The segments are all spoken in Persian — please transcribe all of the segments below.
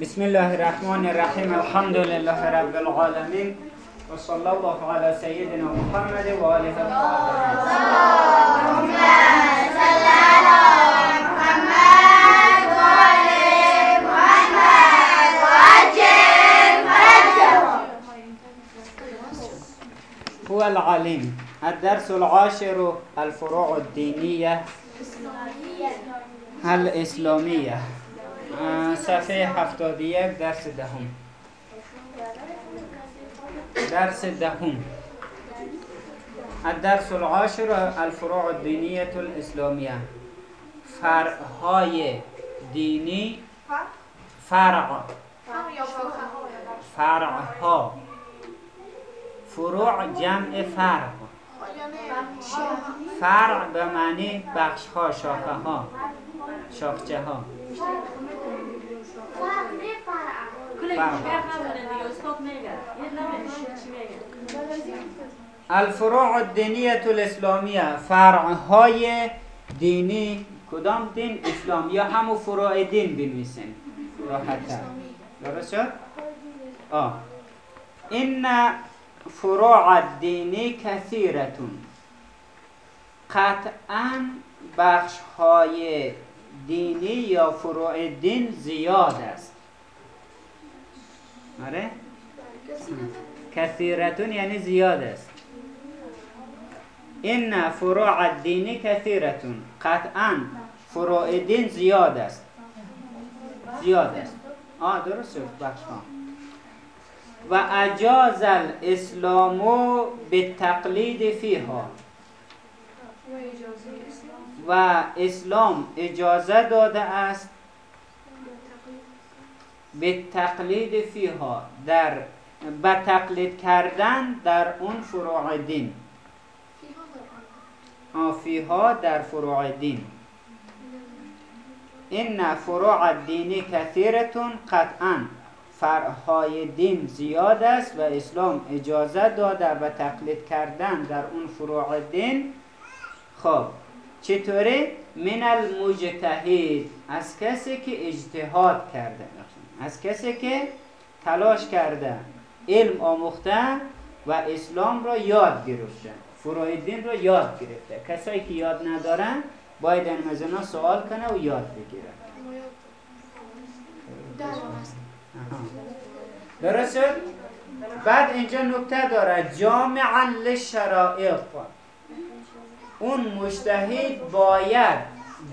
بسم الله الرحمن الرحیم الحمد لله رب العالمین و صلی الله علی سیدنا محمد و آله الطاهرین هو العليم. الدرس العاشر الفروع الدينية. الإسلامية. صفحه هفتاد یک درس دهم. درس دهم. الدرس العاشر الفروع الدينية الإسلامية فرعهای دینی. فرع. فرعها. فروع جمع فرع. فرع به معنی بخش ها شاخه ها شاخچه ها الفروع الدینیت الاسلامیه فرع های دینی کدام دین؟ اسلام یا همو فروع دین بنویسین راحت درست شد؟ آه. این فروع الدینی کثیرتون. قطعا بخش های دینی یا فروع دین زیاد است؟ آره؟ کثیرتون یعنی زیاد است. این فروع الدینی کثیرتون. قطعا فروع دین زیاد است. زیاد است. آه درست شد. و اجاز الاسلام به تقلید فیها و اسلام اجازه داده است به تقلید فیها در به تقلید کردن در اون فروع دین. فیها در فروع دین. این فروع دینی کثیرتون قطعا فرعهای دین زیاد است و اسلام اجازه داده به تقلید کردن در اون فروع دین. خب چطوری؟ من المجتهد از کسی که اجتهاد کرده از کسی که تلاش کرده. علم آموخته و اسلام را یاد گرفته. فروع دین را یاد گرفته. کسایی که یاد ندارن باید از اینا سوال کنه و یاد بگیره. درست؟ بعد اینجا نکته داره. جامعا للشرائط. اون مجتهد باید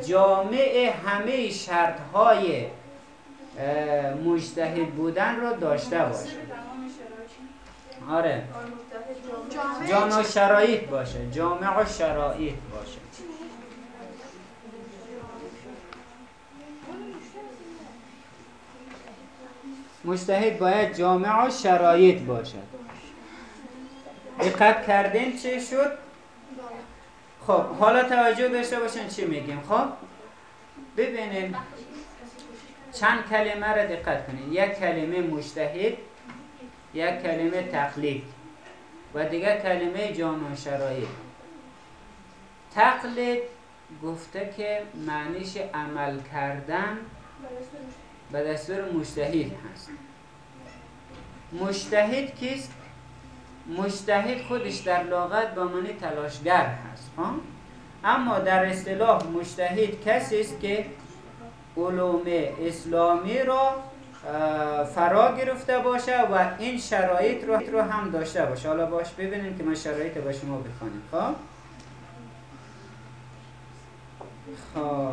جامع همه شرط های مجتهد بودن رو داشته باشه. آره. جامع شرایط باشه. جامع و شرایط باشه. مجتهد باید جامع و شرایط باشد دقت کردین چه شد؟ خب حالا توجه داشته باشین چی میگیم خب؟ ببینین چند کلمه را دقت کنین. یک کلمه مجتهد یک کلمه تقلید و دیگه کلمه جامع شرایط. تقلید گفته که معنیش عمل کردن به دستور مجتهد هست. مجتهد کیست؟ مجتهد خودش در لغت به معنی تلاشگر هست ها؟ اما در اصطلاح مجتهد کسی است که علوم اسلامی را فرا گرفته باشه و این شرایط رو, رو هم داشته باشه. حالا باش ببینیم که من شرایط با شما بخوانیم خب خب.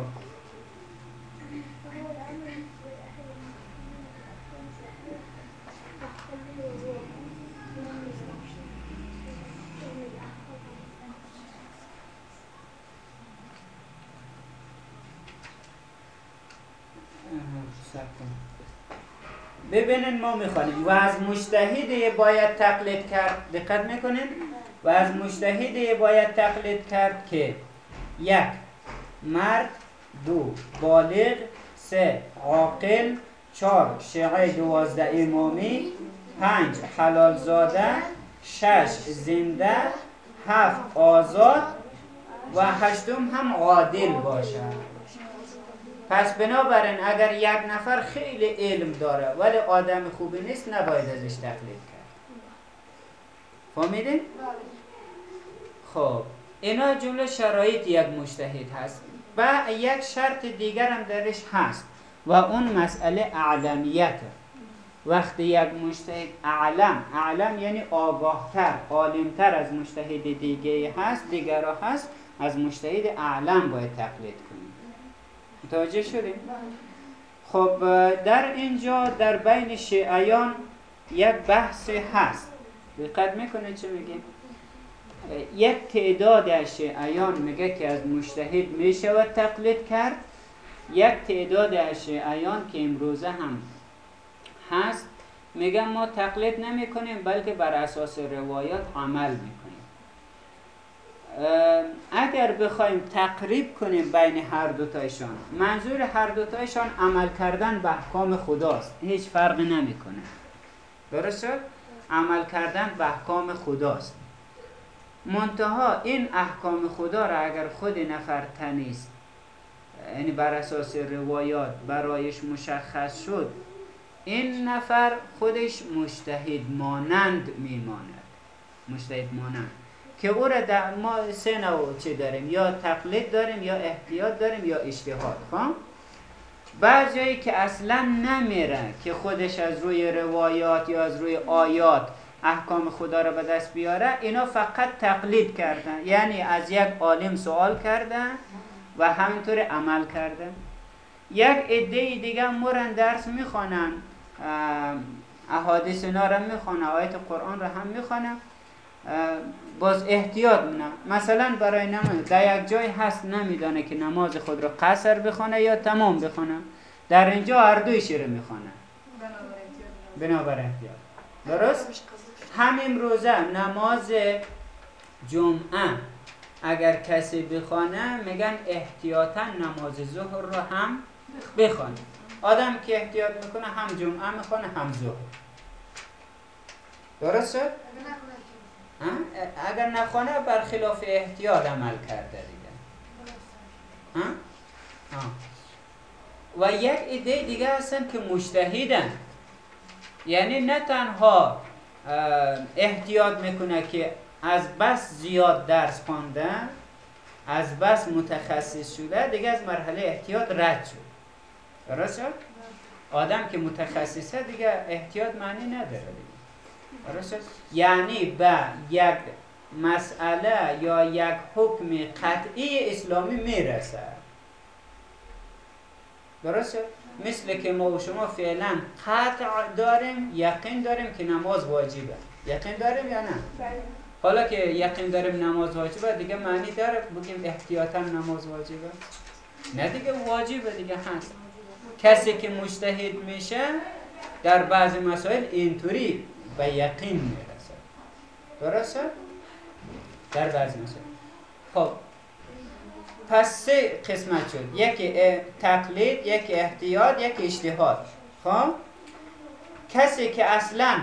ببینین ما می‌خوانیم. و از مجتهد باید تقلید کرد. دقت می‌کنین؟ و از مجتهد باید تقلید کرد که یک مرد دو بالغ سه عاقل چهار شیعه دوازده امامی پنج حلال زاده شش زنده هفت آزاد و هشتم هم عادل باشد پس بنابراین اگر یک نفر خیلی علم داره ولی آدم خوبی نیست نباید ازش تقلید کرد. فهمیدین؟ خب اینا جمله شرایط یک مجتهد هست و یک شرط دیگر هم درش هست و اون مسئله اعلمیت. وقتی یک مجتهد اعلم اعلم یعنی آگاهتر عالمتر از مجتهد دیگه هست دیگرها هست از مجتهد اعلم باید تقلید کنیم متوجه شدیم؟ خب در اینجا در بین شیعیان یک بحث هست دقت می‌کنه چه میگیم؟ یک تعداد از شیعیان میگه که از مجتهد می‌شود تقلید کرد یک تعداد از شیعیان که امروزه هم هست میگن ما تقلید نمی کنیم بلکه بر اساس روایات عمل می‌کنیم اگر بخوایم تقریب کنیم بین هر دوتایشان منظور هر دوتایشان عمل کردن به احکام خداست. هیچ فرقی نمی‌کنه. درست عمل کردن به احکام خداست. منتها این احکام خدا را اگر خود نفر تنیست یعنی بر اساس روایات برایش مشخص شد این نفر خودش مجتهد مانند میماند. مجتهد مانند. که او را در ما سه نوع چه داریم. یا تقلید داریم یا احتیاط داریم یا اجتهاد. خب؟ بعض جایی که اصلا نمیره که خودش از روی روایات یا از روی آیات احکام خدا را به دست بیاره اینا فقط تقلید کردن. یعنی از یک عالم سوال کردن و همینطور عمل کردن. یک عده دیگه مرن درس می‌خوانن. احادیث اینا را می‌خوانه آیت قرآن را هم می‌خوانه باز احتیاط نه مثلا برای نماز در یک جای هست نمیدانه که نماز خود را قصر بخونه یا تمام بخونه. در اینجا هر دویش رو می‌خوانه بنابر احتیاط. درست؟ همین روزه نماز جمعه اگر کسی بخوانه میگن احتیاطا نماز ظهر رو هم بخوانه آدم که احتیاط می‌کنه هم جمعه می‌خوانه هم ظهر. درست شد؟ اگر نخوانه برخلاف احتیاط عمل کرده دیگه. و یک ایده دیگه هستن که مجتهدن. یعنی نه تنها احتیاط می‌کنه که از بس زیاد درس خوانده از بس متخصص شده دیگه از مرحله احتیاط رد شد. درست شد؟ آدم که متخصصه دیگه احتیاط معنی نداره دیگه. درست؟ یعنی به یک مسئله یا یک حکم قطعی اسلامی می‌رسه درست شد؟ مثل که ما و شما فعلا قطع داریم یقین داریم که نماز واجبه یقین داریم یا نه؟ بله. حالا که یقین داریم نماز واجبه دیگه معنی داره بگیم احتیاطا نماز واجبه نه دیگه واجبه دیگه هست کسی که مجتهد میشه در بعضی مسائل اینطوری به یقین می‌رسه درسته؟ در بعضی خب. پس سه قسمت شد. یکی تقلید یکی احتیاط یکی اجتهاد. خب؟ کسی که اصلا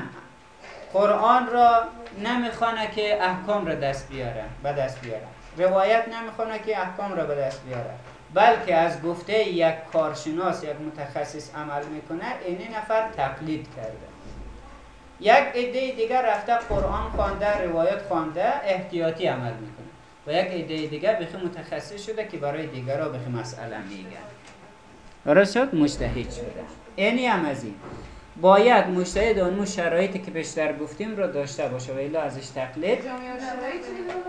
قرآن را نمی‌خوانه که احکام را دست بیاره به دست بیاره. روایت نمی‌خوانه که احکام را به دست بیاره. بلکه از گفته یک کارشناس یک متخصص عمل می‌کنه اینی نفر تقلید کرده. یک عده دیگر رفته قرآن خوانده روایت خوانده احتیاطی عمل می‌کنه. و یک عده دیگر بخی متخصص شده که برای دیگرها بخی مسئله میگن. درست شد مجتهد شده. اینی هم از این. باید مجتهد اون شرایطی که بیشتر گفتیم رو داشته باشه. و الا ازش تقلید.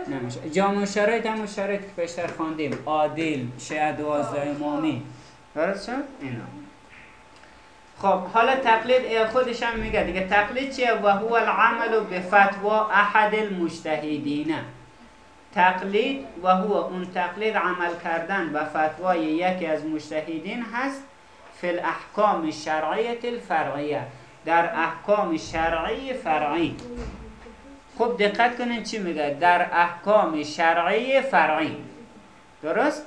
نمیشه. جامع شرایط همون شرایطی که بیشتر خواندیم. عادل شهد دوازده امامی. درست شد اینا خب حالا تقلید خودش هم میگه دیگه تقلید چیه؟ و هو العمل به فتوا احد المجتهدین. تقلید و هو اون تقلید عمل کردن و فتوای یکی از مجتهدین هست فی الاحکام شرعیت الفرعیه. در احکام شرعی فرعی. خب دقت کنین چی میگه؟ در احکام شرعی فرعی. درست؟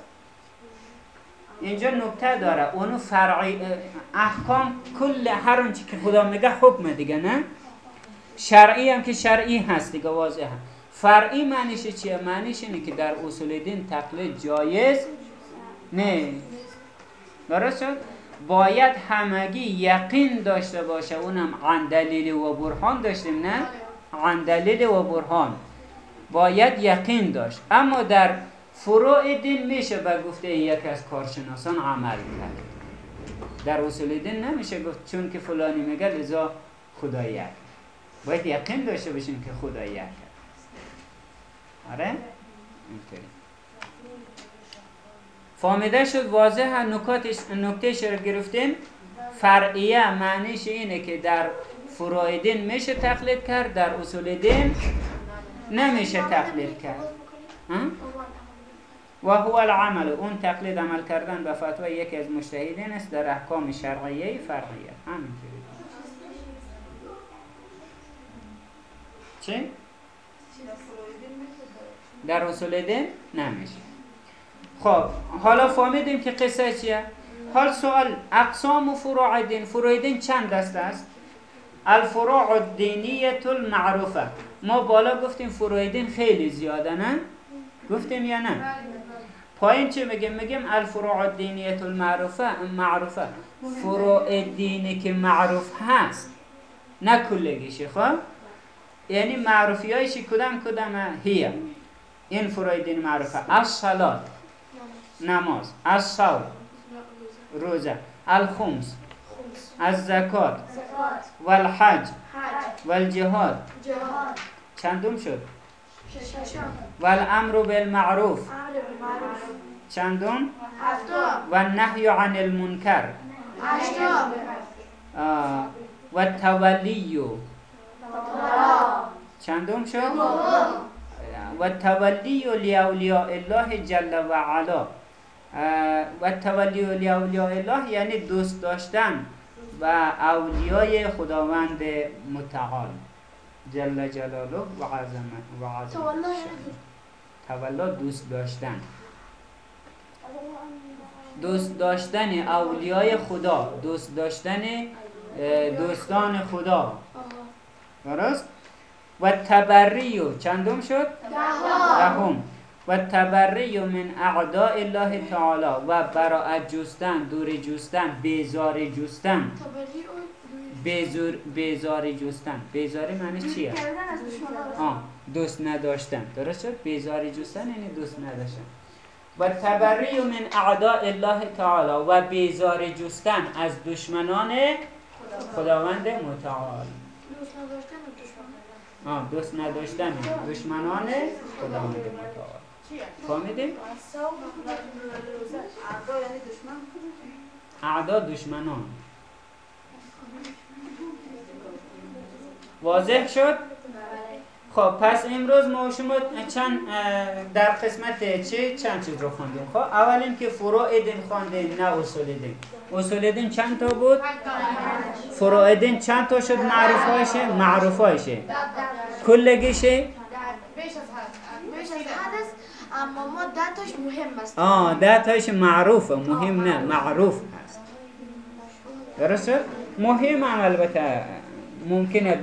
اینجا نکته داره. اونو فرعی احکام کل هر اون که خدا میگه حکم دیگه نه؟ شرعی هم که شرعی هست دیگه واضحه. فرعی معنیش چیه؟ معنیش اینه که در اصول دین تقلید جایز نه. درست شد؟ باید همگی یقین داشته باشه. اونم عن دلیل و برهان داشتیم نه؟ عن دلیل و برهان. باید یقین داشت. اما در فروع دین میشه به گفته یک از کارشناسان عمل کرد. در اصول دین نمیشه گفت چون که فلانی میگه لذا خدا یک. باید یقین داشته باشیم که خدا یک آره؟ اینطوری. فهمیده شد واضح نکاتش نکتهش رو گرفتیم. فرعیه معنیش اینه که در فروع دین میشه تقلید کرد در اصول دین نمیشه تقلید کرد؟ و هو العمل اون تقلید عمل کردن به فتوای یکی از مجتهدین است در احکام شرعیه فرعیه. همینطوری. چی؟ در اصول دین نمیشه. خب حالا فهمیدیم که قصه چیه؟ حال سوال اقسام و فروع دین فروع دین چند دسته است؟ الفروع الدینیت المعروفه ما بالا گفتیم فروع دین خیلی زیاده نه؟ گفتیم یا نه؟ پایین چه میگیم میگیم الفروع الدینیت المعروفه معروفه فروع دینی که معروف هست. نه کلگیشی خب؟ یعنی معروفی هایشی کدام کدام هیه. این فروع دین معروفه. از صلات نماز. از صوم روزه. الخمس از زکات. و الحج و الجهاد چندم شد؟ و الامر بالمعروف. چندم و النهی عن المنکر. و التولی چندم شد؟ و التولی لاولیاء الله جل و علا و التولی لاولیاء الله یعنی دوست داشتن و اولیای خداوند متعال. جل جلاله و عظمت و عظمت تولا دوست داشتن. دوست داشتن اولیای خدا دوست داشتن دوستان خدا. درست؟ و تبریو. چندم شد؟ دهم. و تبریو من اعداء الله تعالی. و براعت جستن دور جستن بیزار جستن. بیزار بیزاری جستن. بیزاری معنی چیه؟ آه دوست نداشتن. درست شد؟ بیزاری جستن یعنی دوست نداشتن. و تبری من اعداء الله تعالی و بیزاری جستن از دشمنان خداوند متعال. آه دوست نداشتن دشمنان خداوند متعال. فهمیدیم؟ اعدا دشمنان. واضح شد؟ خب پس امروز ما شما چند در قسمت چه چند چیز رو خواندیم خب اول اینکه فروع دین خواندیم نه اصول دین اصول دین چند تا بود؟ فروع دین چند تا شد؟ معروف هایشه معروف هایشه کلگیشه؟ اما ما ده تاش مهم است. آه ده تاش معروفه مهم نه معروف هست. درسته؟ مهم هم البته. ممکنه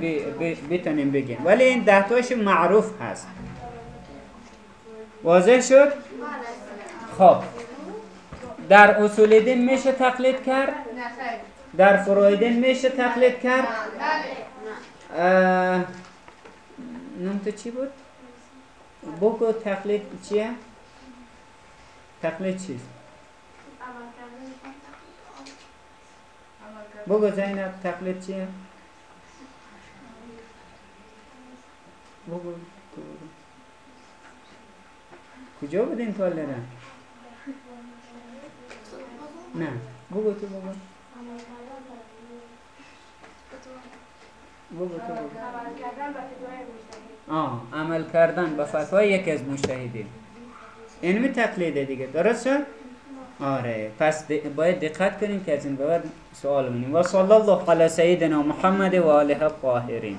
بتونیم بگیم. ولی این ده تاش معروف هست. واضح شد؟ خب. در اصول دین میشه تقلید کرد؟ در فروع دین میشه تقلید کرد؟ نام تو چی بود؟ بگو تقلید چیه؟ تقلید چیست بگو زینب تقلید چیه؟ بگو کجا بودین تو نه نه. بگو تو بگو بگو تو بگو آه عمل کردن به فتوای یکی از مجتهدین علمی تقلیده دیگه درست شد؟ آره. پس باید دقت کنیم که از این بعد سوال منیم و صلی الله علی سیدنا محمد و آله الطاهرین.